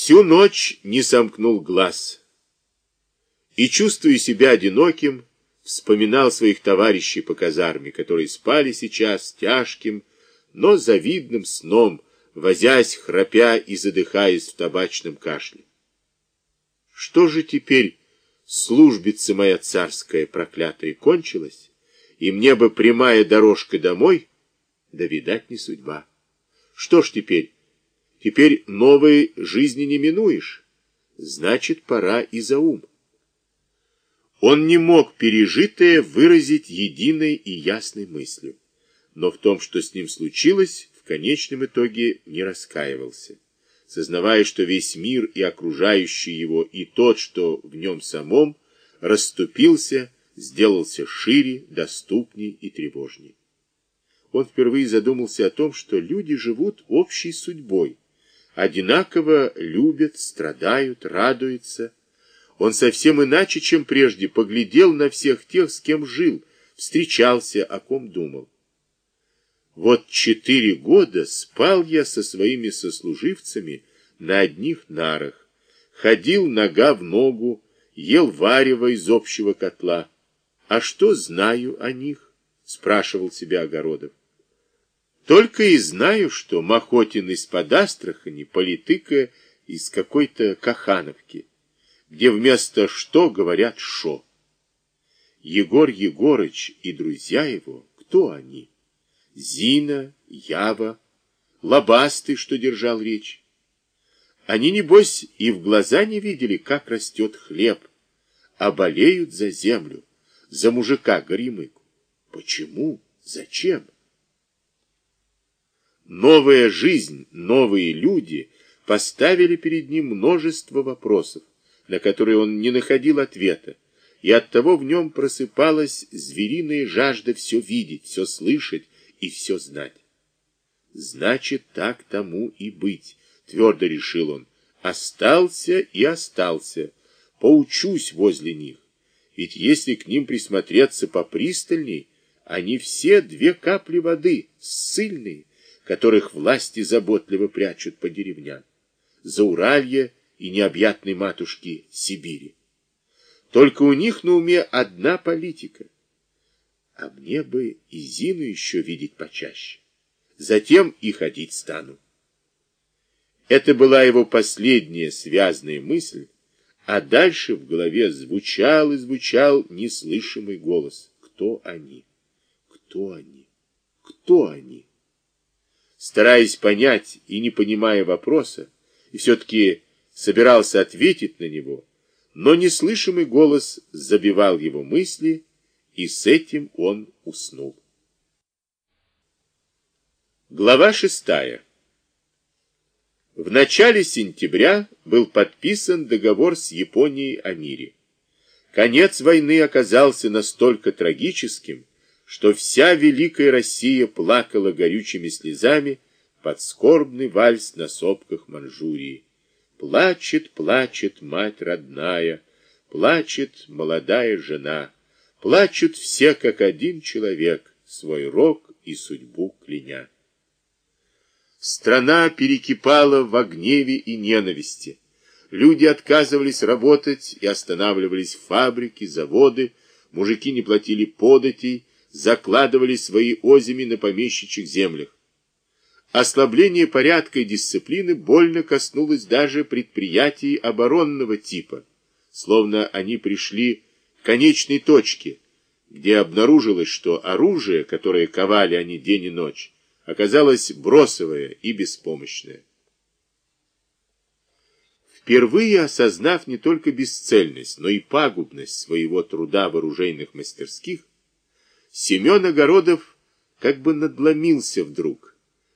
Всю ночь не сомкнул глаз. И, чувствуя себя одиноким, вспоминал своих товарищей по казарме, которые спали сейчас тяжким, но завидным сном, возясь, храпя и задыхаясь в табачном кашле. Что же теперь службица моя царская проклятая кончилась, и мне бы прямая дорожка домой, да, видать, не судьба. Что ж теперь? Теперь новой жизни не минуешь. Значит, пора и за ум. Он не мог пережитое выразить единой и ясной мыслью, но в том, что с ним случилось, в конечном итоге не раскаивался, сознавая, что весь мир и окружающий его, и тот, что в нем самом, расступился, сделался шире, доступней и тревожней. Он впервые задумался о том, что люди живут общей судьбой, одинаково любят, страдают, радуются, он совсем иначе, чем прежде, поглядел на всех тех, с кем жил, встречался, о ком думал. Вот четыре года спал я со своими сослуживцами на одних нарах, ходил нога в ногу, ел варево из общего котла. А что знаю о них? спрашивал себя Огородов. Только и знаю, что Махотин из-под Астрахани, политыка из какой-то Кахановки где вместо «что» говорят «шо». Егор Егорыч и друзья его, кто они? Зина, Ява, Лобастый, что держал речь. Они, небось, и в глаза не видели, как растет хлеб, а болеют за землю, за мужика Горемыку. Почему? Зачем? Новая жизнь, новые люди поставили перед ним множество вопросов на которые он не находил ответа, и оттого в нем просыпалась звериная жажда все видеть, все слышать и все знать. Значит, так тому и быть, твердо решил он. Остался и остался, поучусь возле них. Ведь если к ним присмотреться попристальней, они все две капли воды, ссыльные, которых власти заботливо прячут по деревням. Зауралье и необъятной матушки Сибири. Только у них на уме одна политика. А мне бы и Зину еще видеть почаще. Затем и ходить стану. Это была его последняя связная мысль, а дальше в голове звучал и звучал неслышимый голос. Кто они? Кто они? Кто они? Стараясь понять и не понимая вопроса, и все-таки собирался ответить на него, но неслышимый голос забивал его мысли, и с этим он уснул. Глава шестая. В начале сентября был подписан договор с Японией о мире. Конец войны оказался настолько трагическим, что вся Великая Россия плакала горючими слезами под скорбный вальс на сопках Манчжурии. Плачет, плачет мать родная, плачет молодая жена, плачут все как один человек, свой рок и судьбу кляня. Страна перекипала в гневе и ненависти. Люди отказывались работать и останавливались фабрики, заводы, мужики не платили податей, закладывали свои озими на помещичьих землях. Ослабление порядка и дисциплины больно коснулось даже предприятий оборонного типа, словно они пришли к конечной точке, где обнаружилось, что оружие, которое ковали они день и ночь, оказалось бросовое и беспомощное. Впервые осознав не только бесцельность, но и пагубность своего труда в оружейных мастерских, Семен Огородов как бы надломился вдруг,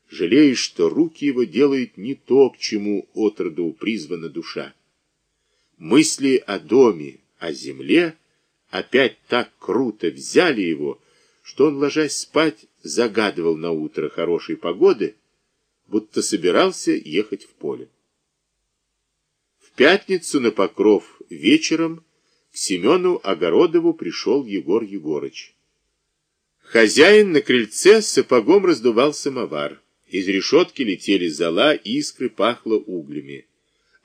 жалея, что руки его делают не то, к чему отроду призвана душа. Мысли о доме, о земле опять так круто взяли его, что он, ложась спать, загадывал на утро хорошей погоды, будто собирался ехать в поле. В пятницу на Покров вечером к Семену Огородову пришел Егор Егорыч. Хозяин на крыльце сапогом раздувал самовар. Из решетки летели зола, искры, пахло углями.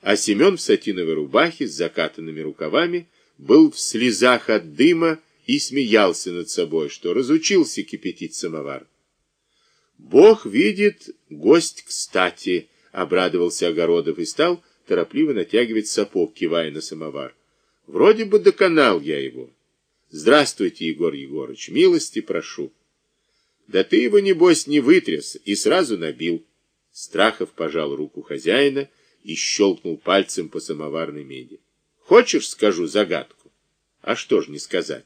а Семен в сатиновой рубахе с закатанными рукавами был в слезах от дыма и смеялся над собой, что разучился кипятить самовар. «Бог видит, гость кстати», — обрадовался Огородов и стал торопливо натягивать сапог, кивая на самовар. «Вроде бы доконал я его. Здравствуйте, Егор Егорыч, милости прошу». «Да ты его, небось, не вытряс и сразу набил». Страхов пожал руку хозяина и щелкнул пальцем по самоварной меди. «Хочешь, скажу загадку? А что ж не сказать?»